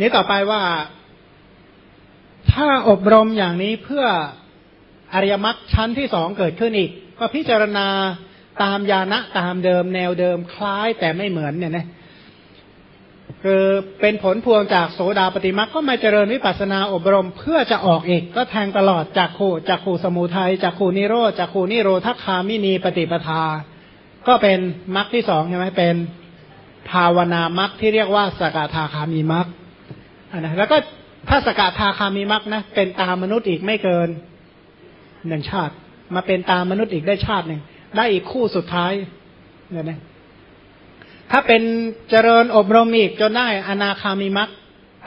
นี้ต่อไปว่า ถ้าอบรมอย่างนี้เพื่ออริยมรรคชั้นที่สองเกิดขึ้นอีก ก็พิจารณาตามยานะตามเดิมแนวเดิมคล้ายแต่ไม่เหมือนเนี่ยนะคือเป็นผลพวงจากโสดาปฏิมักก็มาเจริญวิปัสนาอบรมเพื่อจะออกเอกก็แทงตลอดจากขูจากขูสมุทัยจากขูนิโรจากขูนิโรธคามินีปฏิปทา ก็เป็นมักที่สองใช่ไหมเป็นภาวนามักที่เรียกว่าสกทาคามีมัก นะแล้วก็ถ้าสกทาคามีมักนะเป็นตามนุษย์อีกไม่เกินหนึ่งชาติ มาเป็นตามมนุษย์อีกได้ชาติหนึ่งได้อีกคู่สุดท้ายเนี่ยนะถ้าเป็นเจริญอบรมอีกจนได้อนาคามีมัก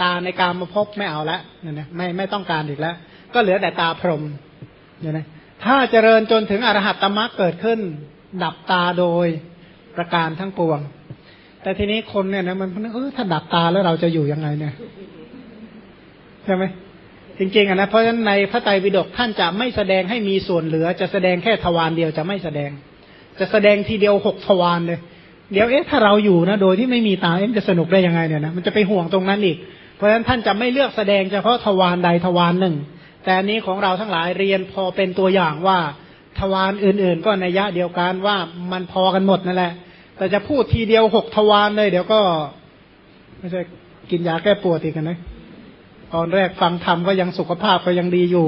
ตาในการมาพบไม่เอาละเนี่ยนะไม่ไม่ต้องการอีกแล้ว ก็เหลือแต่ตาพรหมเนี่ยนะถ้าเจริญจนถึงอรหัตตมรรคเกิดขึ้น ดับตาโดยประการทั้งปวง แต่ทีนี้คนเนี่ยนะมันเออถ้าดับตาแล้วเราจะอยู่ยังไงเนี่ยใช่ไหมจริงๆอะนะเพราะฉะนั้นในพระไตรปิฎกท่านจะไม่แสดงให้มีส่วนเหลือ จะแสดงแค่ทวารเดียวจะไม่แสดง จะแสดงทีเดียวหกทวารเลย เดี๋ยวเอ๊ะถ้าเราอยู่นะ โดยที่ไม่มีตาเอ๊ะจะสนุกได้ยังไงเนี่ยนะมันจะไปห่วงตรงนั้นอีก เพราะฉะนั้นท่านจะไม่เลือกแสดงเฉพาะทวารใดทวารหนึ่ง แต่อันนี้ของเราทั้งหลายเรียนพอเป็นตัวอย่างว่าทวารอื่นๆ ก็ในยะเดียวกันว่ามันพอกันหมดนั่นแหละ แต่จะพูดทีเดียวหกทวารเลย เดี๋ยวก็ ไม่ใช่กินยาแก้ปวดอีกนะตอนแรกฟังธรรมก็ยังสุขภาพก็ยังดีอยู่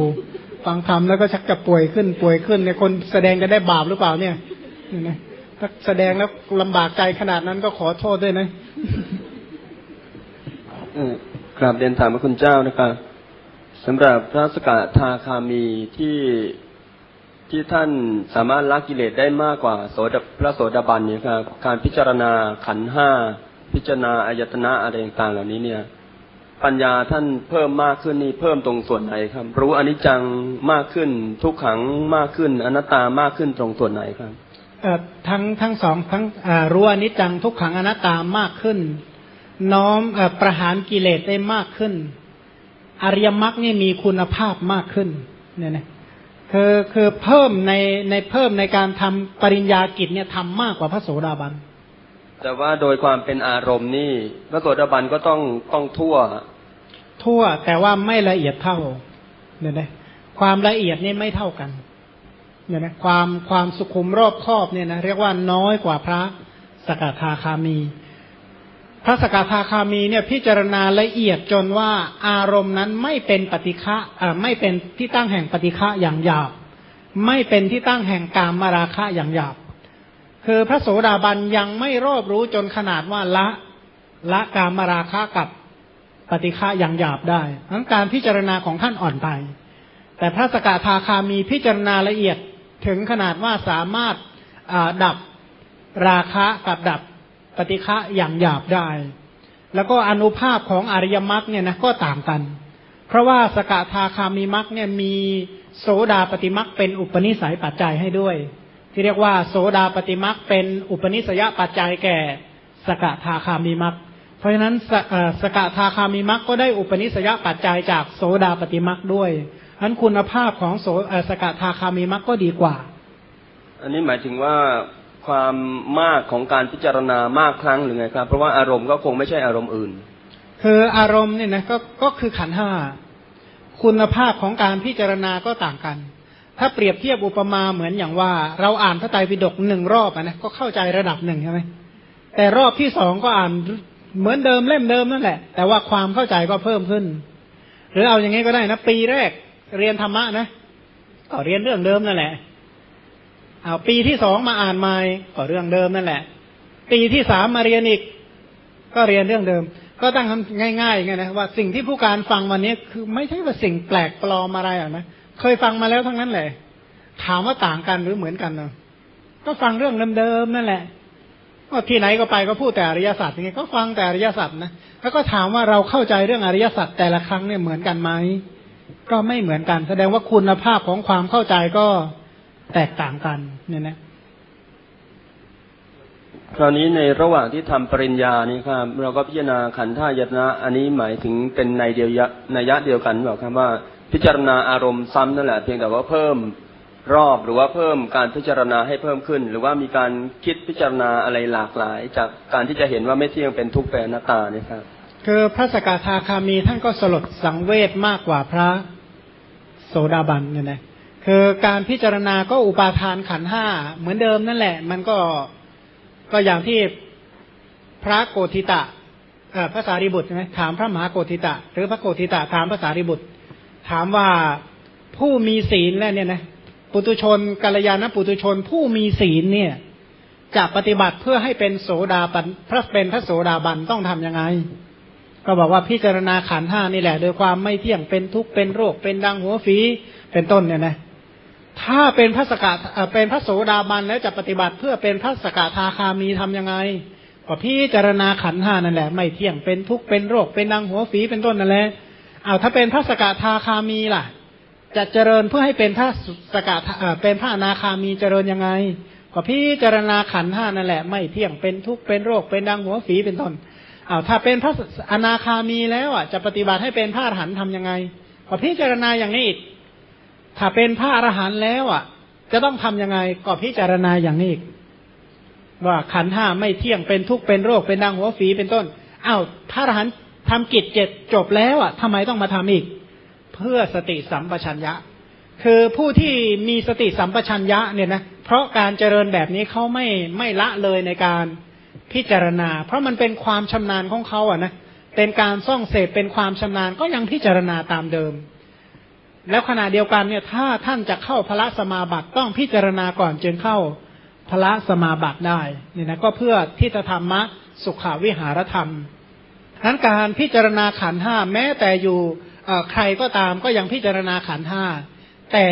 ฟังธรรมแล้วก็ชักจะป่วยขึ้นป่วยขึ้นเนี่ยคนแสดงจะได้บาปหรือเปล่าเนี่ยนะถ้าแสดงแล้วลำบากใจขนาดนั้นก็ขอโทษด้วยนะกราบเรียนถามพระคุณเจ้านะครับสำหรับพระสกทาคามีที่ ที่ท่านสามารถละกิเลสได้มากกว่าโสดพระโสดาบันเนี่ยครับการพิจารณาขันห้าพิจารณาอายตนะอะไรต่างๆเหล่านี้เนี่ย ปัญญาท่านเพิ่มมากขึ้นนี่เพิ่มตรงส่วนไหนครับ รู้อนิจจังมากขึ้น ทุกขังมากขึ้นอนัตตามากขึ้นตรงส่วนไหนครับทั้งทั้งสองทั้งรู้อนิจจังทุกขังอนัตตามากขึ้น น้อมประหารกิเลสได้มากขึ้น อริยมรรคนี่มีคุณภาพมากขึ้นเนี่ยนะ คือคือเพิ่มในในเพิ่มในการทำปริญญากิจเนี่ยทำมากกว่าพระโสดาบัน แต่ว่าโดยความเป็นอารมณ์นี่พระโสดาบันก็ต้องต้องทั่ว ทั่วแต่ว่าไม่ละเอียดเท่าเนี่ยนะความละเอียดนี่ไม่เท่ากันเนี่ยนะความความสุขุมรอบครอบเนี่ยนะเรียกว่าน้อยกว่าพระสกทาคามีพ ระสกทาคามีเนี่ยพิจารณาละเอียดจนว่าอารมณ์นั้นไม่เป็นปฏิฆะอ่าไม่เป็นที่ตั้งแห่งปฏิฆะอย่างหยาบ ไม่เป็นที่ตั้งแห่งกามมาราคะอย่างหยาบ คือพระโสดาบันยังไม่รอบรู้จนขนาดว่าละละกามมาราคะกับปฏิฆะอย่างหยาบได้ทั้งการพิจารณาของท่านอ่อนไป แต่พระสกทาคามีพิจารณาละเอียดถึงขนาดว่าสามารถดับราคะกับดับ ปฏิฆะอย่างหยาบได้ แล้วก็อนุภาพของอริยมรรคเนี่ยนะก็ต่างกัน เพราะว่าสกทาคามีมรรคเนี่ยมีโสดาปฏิมรรคเป็นอุปนิสัยปัจจัยให้ด้วย ที่เรียกว่าโสดาปฏิมรรคเป็นอุปนิสัยปัจจัยแก่สกทาคามีมรรคเพราะฉะนั้นสกทาคามีมรรคก็ได้อุปนิสัยปัจจัยจากโสดาปฏิมรรคด้วยอันคุณภาพของโสสกทาคามีมักก็ดีกว่า อันนี้หมายถึงว่า ความมากของการพิจารณามากครั้งหรือไงครับ เพราะว่าอารมณ์ก็คงไม่ใช่อารมณ์อื่น คืออารมณ์เนี่ยนะก็ก็คือขันห้าคุณภาพของการพิจารณาก็ต่างกัน ถ้าเปรียบเทียบอุปมาเหมือนอย่างว่า เราอ่านพระไตรปิฎกหนึ่งรอบนะก็เข้าใจระดับหนึ่งใช่ไหมแต่รอบที่สองก็อ่านเหมือนเดิมเล่มเดิมนั่นแหละ แต่ว่าความเข้าใจก็เพิ่มขึ้น หรือเอาอย่างงี้ก็ได้นะ ปีแรกเรียนธรรมะนะก็เรียนเรื่องเดิมนั่นแหละ เอาปีที่สองมาอ่านใหม่ก็เรื่องเดิมนั่นแหละ ปีที่สามมาเรียนอีก ก็เรียนเรื่องเดิม ก็ตั้งง่ายๆไงนะว่าสิ่งที่ผู้การฟังวันนี้คือไม่ใช่ว่าสิ่งแปลกปลอมอะไรหรอะนะเคยฟังมาแล้วทั้งนั้นแหละ ถามว่าต่างกันหรือเหมือนกันเนาะก็ฟังเรื่องเดิมๆนั่นแหละก็ที่ไหนก็ไปก็พูดแต่อริยสัจอย่างเงี้ยก็ฟังแต่อริยสัจนะแล้วก็ถามว่าเราเข้าใจเรื่องอริยสัจแต่ละครั้งเนี่ยเหมือนกันไหมก็ไม่เหมือนกัน แสดงว่าคุณภาพของความเข้าใจก็ แตกต่างกันเนี่ยนะคราวนี้ในระหว่างที่ทำปริญญานี่ครับ เราก็พิจารณาขันธ์ท่ายตนะ อันนี้หมายถึงเป็นในเดียวยะในยะเดียวกันบอกครับว่าพิจารณาอารมณ์ซ้ำนั่นแหละเพียงแต่ว่าเพิ่มรอบหรือว่าเพิ่มการพิจารณาให้เพิ่มขึ้น หรือว่ามีการคิดพิจารณาอะไรหลากหลาย จากการที่จะเห็นว่าไม่เที่ยงเป็นทุกข์เป็นอนัตตานี่ครับ คือพระสกทาคามีท่านก็สลดสังเวชมากกว่าพระโสดาบันเนี่ยนะ คือการพิจารณาก็อุปาทานขันห้าเหมือนเดิมนั่นแหละ มันก็ก็อย่างที่พระโกธิตะพระสารีบุตรใช่ไหมถามพระมหาโกธิตะ หรือพระโกธิตะถามพระสารีบุตร ถามว่าผู้มีศีลแล้วเนี่ยนะปุตุชนกัลยาณปุตุชนผู้มีศีลเนี่ยจะปฏิบัติเพื่อให้เป็นโสดาบันพระเป็นพระโสดาบันต้องทํำยังไง ก็บอกว่าพิจารณาขันห้านี่แหละ โดยความไม่เที่ยงเป็นทุกข์เป็นโรคเป็นดังหัวฝีเป็นต้นเนี่ยนะ ถ้าเป็นพระสกทเป็นพระโสดาบันแล้วจะปฏิบัติเพื่อเป็นพระสกทาคามีทํำยังไงก็พิจารณาขันห้านั่นแหละ ไม่เที่ยงเป็นทุกข์เป็นโรคเป็นดังหัวฝีเป็นต้นนั่นแหละเอาถ้าเป็นพระสกทาคามีล่ะ จะเจริญเพื่อให้เป็นพระสกทาเป็นพระอนาคามีเจริญยังไงก็พิจารณาขันห้านั่นแหละ ไม่เที่ยงเป็นทุกข์เป็นโรคเป็นดังหัวฝีเป็นต้นเอาถ้าเป็นพระอนาคามีแล้วอะจะปฏิบัติให้เป็นพระอรหันต์ทำยังไงก็พิจารณาอย่างนี้อีก ถ้าเป็นพระอรหันต์แล้วอะ จะต้องทํำยังไงก็พิจารณาอย่างนี้อีกว่าขันห้าไม่เที่ยงเป็นทุกข์เป็นโรคเป็นดังหัวฝีเป็นต้นอ้าวพระอรหันต์ทำกิจเจ็ดจบแล้วอะทำไมต้องมาทำอีก เพื่อสติสัมปชัญญะ คือผู้ที่มีสติสัมปชัญญะเนี่ยนะเพราะการเจริญแบบนี้เขาไม่ไม่ละเลยในการพิจารณา เพราะมันเป็นความชำนาญของเขาอะนะเป็นการซ่องเสพเป็นความชำนาญก็ยังพิจารณาตามเดิม แล้วขณะเดียวกันเนี่ยถ้าท่านจะเข้าพระสมาบัติต้องพิจารณาก่อนจึงเข้าพระสมาบัติได้เนี่ยนะก็เพื่อที่จะธรรมะสุขาวิหารธรรมนั้นการพิจารณาขันห้าแม้แต่อยู่ใครก็ตามก็ยังพิจารณาขันห้าแต่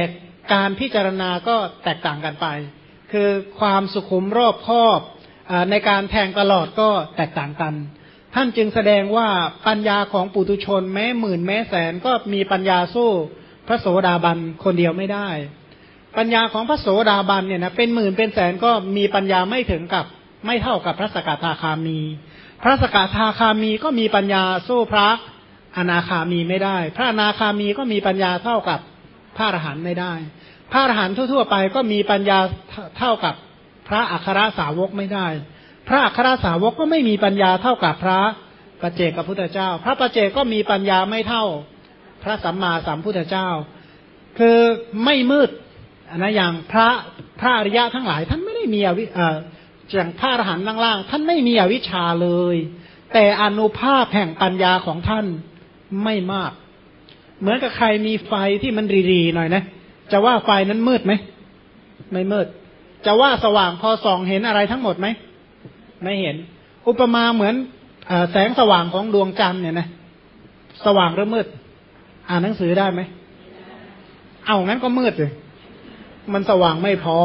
การพิจารณาก็แตกต่างกันไป คือความสุขุมรอบคอบในการแทงตลอดก็แตกต่างกัน ท่านจึงแสดงว่าปัญญาของปุตุชนแม้หมื่นแม้แสนก็มีปัญญาสู้ พระโสดาบันคนเดียวไม่ได้ ปัญญาของพระโสดาบันเนี่ยนะเป็นหมื่นเป็นแสนก็มีปัญญาไม่ถึงกับไม่เท่ากับพระสกทาคามี พระสกทาคามีก็มีปัญญาสู้พระอนาคามีไม่ได้ พระอนาคามีก็มีปัญญาเท่ากับพระอรหันต์ไม่ได้ พระอรหันต์ทั่ว ๆ ไปก็มีปัญญาเท่ากับพระอัครสาวกไม่ได้ พระอัครสาวกก็ไม่มีปัญญาเท่ากับพระปัจเจกพุทธเจ้า พระปัจเจกก็มีปัญญาไม่เท่า พระสัมมาสัมพุทธเจ้า คือไม่มืดอนะอย่างพระพระอริยะทั้งหลาย ท่านไม่ได้มีอวิอย่างพระอรหันต์ล่างๆท่านไม่มีอวิชชาเลย แต่อนุภาพแห่งปัญญาของท่านไม่มาก เหมือนกับใครมีไฟที่มันรีๆหน่อยนะจะว่าไฟนั้นมืดไหมไม่มืด จะว่าสว่างพอส่องเห็นอะไรทั้งหมดไหมไม่เห็น อุปมาเหมือนอแสงสว่างของดวงจันทร์เนี่ยนะสว่างหรือมืด อ่านหนังสือได้ไหม เอางั้นก็มืดเลยมันสว่างไม่พอ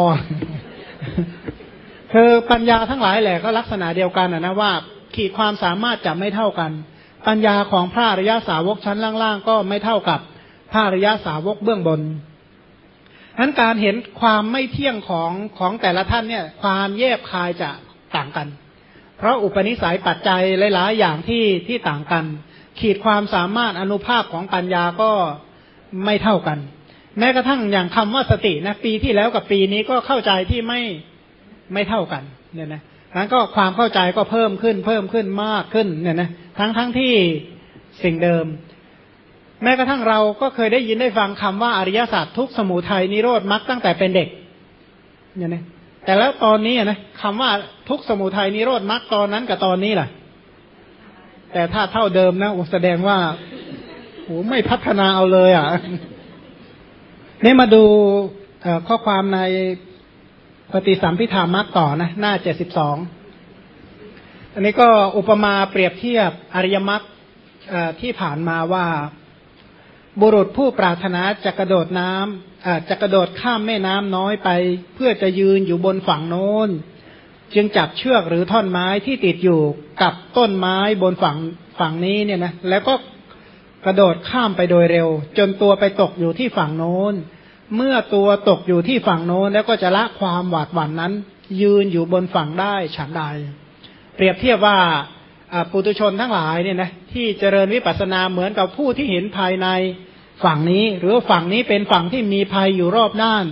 คือปัญญาทั้งหลายแหละก็ลักษณะเดียวกันนะว่า ขีดความสามารถจะไม่เท่ากัน ปัญญาของพระอริยาสาวกชั้นล่างๆ ก็ไม่เท่ากับพระอริยาสาวกเบื้องบนนั้นการเห็นความไม่เที่ยงของของแต่ละท่านเนี่ย ความแยบคายจะต่างกัน เพราะอุปนิสัยปัจจัยหลายๆอย่างที่ที่ต่างกัน ขีดความสามารถอนุภาพของปัญญาก็ไม่เท่ากัน แม้กระทั่งอย่างคำว่าสตินะปีที่แล้วกับปีนี้ก็เข้าใจที่ไม่ไม่เท่ากันเนี่ยนะนั้นก็ความเข้าใจก็เพิ่มขึ้น เพิ่มขึ้นมากขึ้นเนี่ยนะทั้งทั้งที่สิ่งเดิม แม้กระทั่งเราก็เคยได้ยินได้ฟังคำว่าอริยศาสตร์ทุกสมุทัยนิโรธมรรคตั้งแต่เป็นเด็กเนี่ยนะแต่แล้วตอนนี้นะคำว่าทุกสมุทัยนิโรธมรรคตอนนั้นกับตอนนี้ล่ะ แต่ถ้าเท่าเดิมนะแสดงว่าโอ้ไม่พัฒนาเอาเลยอะนี่มาดูข้อความในปฏิสัมพิธามักต่อนะ หน้าเจ็ดสิบสองอันนี้ก็อุปมาเปรียบเทียบอริยมรรคที่ผ่านมาว่าบุรุษผู้ปรารถนาจะกระโดดน้ำจะกระโดดข้ามแม่น้ำน้อยไป เพื่อจะยืนอยู่บนฝั่งโน้น จึงจับเชือกหรือท่อนไม้ที่ติดอยู่กับต้นไม้บนฝั่งฝั่งนี้เนี่ยนะแล้วก็กระโดดข้ามไปโดยเร็ว จนตัวไปตกอยู่ที่ฝั่งโน้น เมื่อตัวตกอยู่ที่ฝั่งโน้น แล้วก็จะละความหวาดหวั่นนั้น ยืนอยู่บนฝั่งได้ฉันใด เปรียบเทียบว่าปุตุชนทั้งหลายเนี่ยนะที่เจริญวิปัสสนาเหมือนกับผู้ที่เห็นภายในฝั่งนี้ หรือฝั่งนี้เป็นฝั่งที่มีภัยอยู่รอบด้าน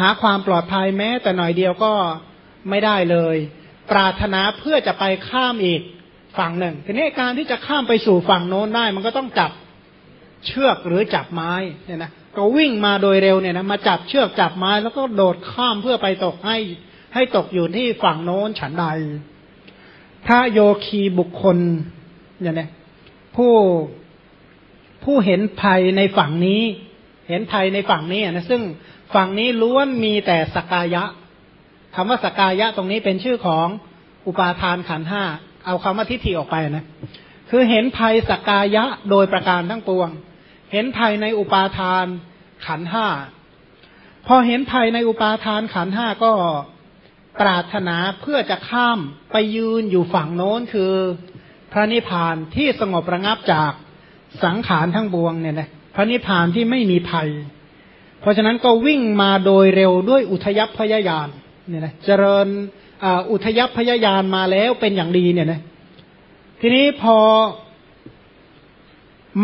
หาความปลอดภัยแม้แต่หน่อยเดียวก็ ไม่ได้เลย ปรารถนาเพื่อจะไปข้ามอีกฝั่งหนึ่งทีนี้การที่จะข้ามไปสู่ฝั่งโน้นได้ มันก็ต้องจับเชือกหรือจับไม้เนี่ยนะก็วิ่งมาโดยเร็วเนี่ยนะมาจับเชือกจับไม้แล้วก็โดดข้ามเพื่อไปตกให้ให้ตกอยู่ที่ฝั่งโน้นฉันใด ถ้าโยคีบุคคลเนี่ยนะผู้ผู้เห็นภัยในฝั่งนี้ เห็นภัยในฝั่งนี้นะซึ่งฝั่งนี้ล้วนมีแต่สกายะ คำว่าสกายะตรงนี้เป็นชื่อของอุปาทานขันห้าเอาคำว่าทิฏฐิออกไปนะคือเห็นภัยสกายะโดยประการทั้งปวง เห็นภัยในอุปาทานขันห้าพอเห็นภัยในอุปาทานขันห้าก็ปรารถนาเพื่อจะข้ามไปยืนอยู่ฝั่งโน้นคือพระนิพพานที่สงบระงับจากสังขารทั้งบวงเนี่ยนะพระนิพพานที่ไม่มีภัย เพราะฉะนั้นก็วิ่งมาโดยเร็วด้วยอุทยพยายาน เนี่ยนะเจริญอุทยพยายานมาแล้วเป็นอย่างดีเนี่ยนะทีนี้พอ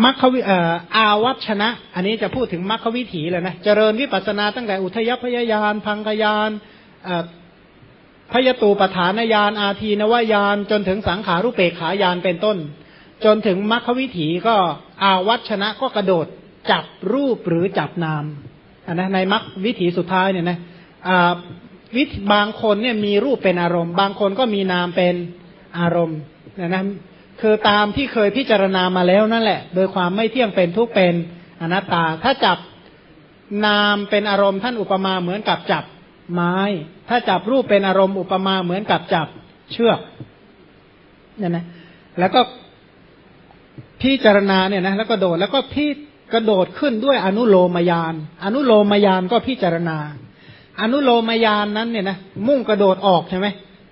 มัคควิอาวัชนะ อันนี้จะพูดถึงมัคควิถีเลยนะ เจริญวิปัสนาตั้งแต่อุทยพยายานพังคยานพยตูปฐานญาณอาทีนวายานจนถึงสังขารุเปกขายานเป็นต้น จนถึงมัคควิถีก็อาวัชนะก็กระโดดจับรูปหรือจับนามนนะในมัควิถีสุดท้ายเนี่ยนะ วิธบางคนเนี่ยมีรูปเป็นอารมณ์ บางคนก็มีนามเป็นอารมณ์นะนะคือตามที่เคยพิจารณามาแล้วนั่นแหละ โดยความไม่เที่ยงเป็นทุกเป็นอนัตตา ถ้าจับนามเป็นอารมณ์ท่านอุปมาเหมือนกับจับไม้ ถ้าจับรูปเป็นอารมณ์อุปมาเหมือนกับจับเชือกเนี่ยนะ แล้วก็พิจารณาเนี่ยนะแล้วก็โดดแล้วก็พี่กระโดดขึ้นด้วยอนุโลมยาน อนุโลมยานก็พิจารณา อนุโลมยานนั้นเนี่ยนะมุ่งกระโดดออกใช่ไหม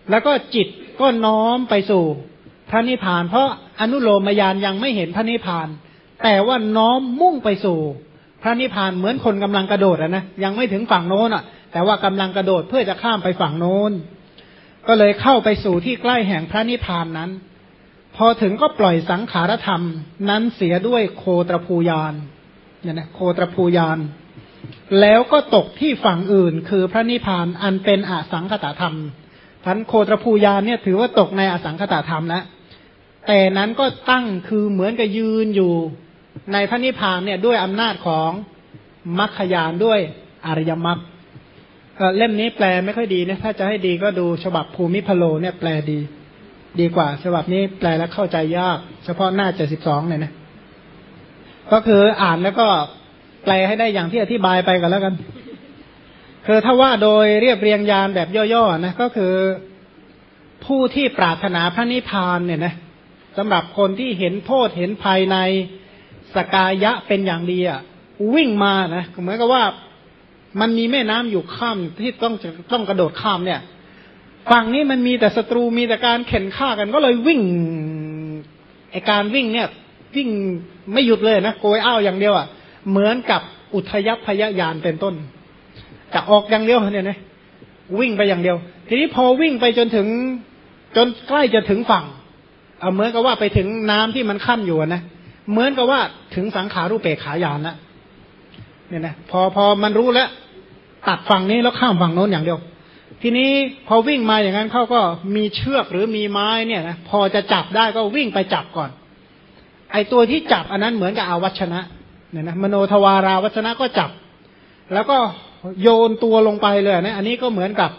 แล้วก็จิตก็น้อมไปสู่พระนิพพาน เพราะอนุโลมยานยังไม่เห็นพระนิพพาน แต่ว่าน้อมมุ่งไปสู่พระนิพพานเหมือนคนกำลังกระโดดนะยังไม่ถึงฝั่งโน้นอะ แต่ว่ากำลังกระโดดเพื่อจะข้ามไปฝั่งโน้น ก็เลยเข้าไปสู่ที่ใกล้แห่งพระนิพพานนั้น พอถึงก็ปล่อยสังขารธรรม นั้นเสียด้วยโคตรภูยานเนี่ยนะโคตรภูยาน แล้วก็ตกที่ฝั่งอื่น คือพระนิพพานอันเป็นอสังคตธรรมพันโคตรภูยานเนี่ยถือว่าตกในอสังคตธรรมแล้วแต่นั้นก็ตั้งคือเหมือนกับยืนอยู่ในพระนิพพานเนี่ยด้วยอำนาจของมรรคยานด้วยอริยมรรคเล่มนี้แปลไม่ค่อยดีนะถ้าจะให้ดีก็ดูฉบับภูมิพโลเนี่ยแปลดี ดีกว่า ฉบับนี้แปลแล้วเข้าใจยาก เฉพาะหน้าเจ็ดสิบสองเนี่ยนะก็คืออ่านแล้วก็ แปลให้ได้อย่างที่อธิบายไปกันแล้วกัน คือถ้าว่าโดยเรียบเรียงยานแบบย่อๆนะก็คือผู้ที่ปรารถนาพระนิพพานเนี่ยนะสำหรับคนที่เห็นโทษเห็นภัยในสกายะเป็นอย่างดีอะวิ่งมานะเหมือนกับว่ามันมีแม่น้ำอยู่ข้ามที่ต้องต้องกระโดดข้ามเนี่ยฝั่งนี้มันมีแต่ศัตรูมีแต่การเข็นฆ่ากันก็เลยวิ่งไอการวิ่งเนี่ย วิ่งไม่หยุดเลยนะโกยอ้าวอย่างเดียวอะ เหมือนกับอุทยพยายานเป็นต้นจะออกอย่างเดียวเนี่ยนะวิ่งไปอย่างเดียว ทีนี้พอวิ่งไปจนถึง จนใกล้จะถึงฝั่งเอาเหมือนกับว่าไปถึงน้ำที่มันขั้นอยู่นะเหมือนกับว่าถึงสังขารูปเปกขายานแล้วเนี่ยนะพอพอมันรู้แล้วตัดฝั่งนี้แล้วข้ามฝั่งโน้นอย่างเดียว ทีนี้พอวิ่งมาอย่างนั้นเขาก็มีเชือกหรือมีไม้เนี่ยนะพอจะจับได้ก็วิ่งไปจับก่อน ไอตัวที่จับอันนั้นเหมือนกับอาวัชนะ เนี่ยนะมโนทวาราวัชนะก็จับ แล้วก็โยนตัวลงไปเลยนะอันนี้ก็เหมือนกับ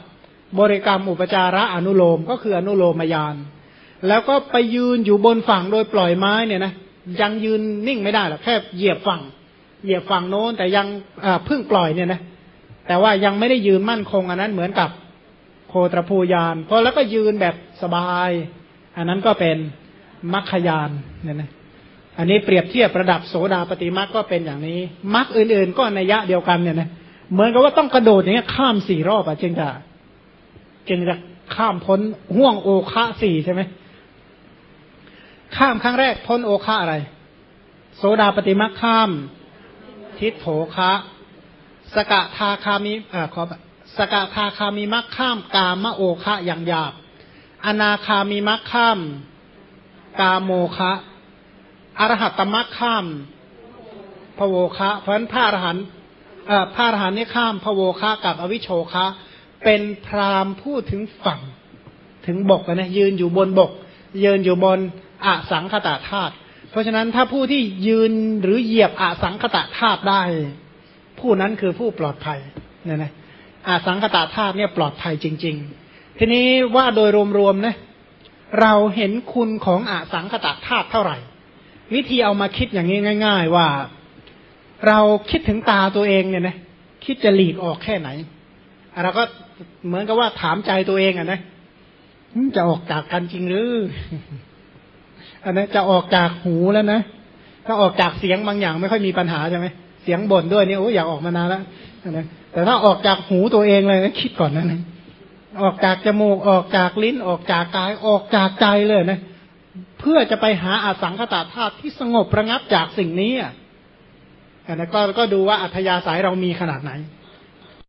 บริกรรมอุปจาระอนุโลมก็คืออนุโลมยาน แล้วก็ไปยืนอยู่บนฝั่งโดยปล่อยไม้เนี่ยนะยังยืนนิ่งไม่ได้หรอกแค่เหยียบฝั่ง เหยียบฝั่งโน้น แต่ยังเพิ่งปล่อยเนี่ยนะแต่ว่ายังไม่ได้ยืนมั่นคงอันนั้นเหมือนกับโคตรภูยานพอแล้วก็ยืนแบบสบาย อันนั้นก็เป็นมัคคยานเนี่ยนะ อันนี้เปรียบเทียบระดับโสดาปฏิมัคก็เป็นอย่างนี้มัคอื่นๆ ก็ในยะเดียวกันเนี่ยนะเหมือนกับว่าต้องกระโดดอย่างเงี้ยข้ามสี่รอบอะจึงจะจึงจะข้ามพ้นห่วงโอคะสี่ใช่ไหมข้ามครั้งแรกพ้นโอคะอะไร โสดาปฏิมัคข้าม ทิศโถคะ สกทาคามิอ่าขอสกทาคามิมักข้ามกามโอคะอย่างหยาบอนาคามิมักข้าม กาโมคะ อรหัตตมักข้ามพโวคะเพราะฉะนั้นพระอรหันต์พระอรหันต์นี่ข้ามพโวคะกับอวิโชคะเป็นพรามพูดถึงฝั่งถึงบกนะยืนอยู่บนบก ยืนอยู่บนอสังคตาธาตุเพราะฉะนั้นถ้าผู้ที่ยืนหรือเหยียบอสังคตาธาตุได้ ผู้นั้นคือผู้ปลอดภัยเนี่ยนะอสังคตาธาตุเนี่ยปลอดภัยจริง ๆ ทีนี้ว่าโดยรวมๆนะเราเห็นคุณของอสังคตาธาตุเท่าไหร่ วิธีเอามาคิดอย่างนี้ง่าย ๆ ว่าเราคิดถึงตาตัวเองเนี่ยนะคิดจะหลีกออกแค่ไหนเราก็เหมือนกับว่าถามใจตัวเองอะนะจะออกจากกันจริงหรืออันนั้นจะออกจากหูแล้วนะถ้าออกจากเสียงบางอย่างไม่ค่อยมีปัญหาใช่ไหมเสียงบ่นด้วยนี่โอ้อยากออกมานานแล้วนะแต่ถ้าออกจากหูตัวเองเลยนะคิดก่อนนะนะออกจากจมูกออกจากลิ้นออกจากกายออกจากใจเลยนะ เพื่อจะไปหาอาสังขตาธาตุที่สงบระงับจากสิ่งนี้อะอันนั้นก็ก็ดูว่าอัธยาศัยเรามีขนาดไหน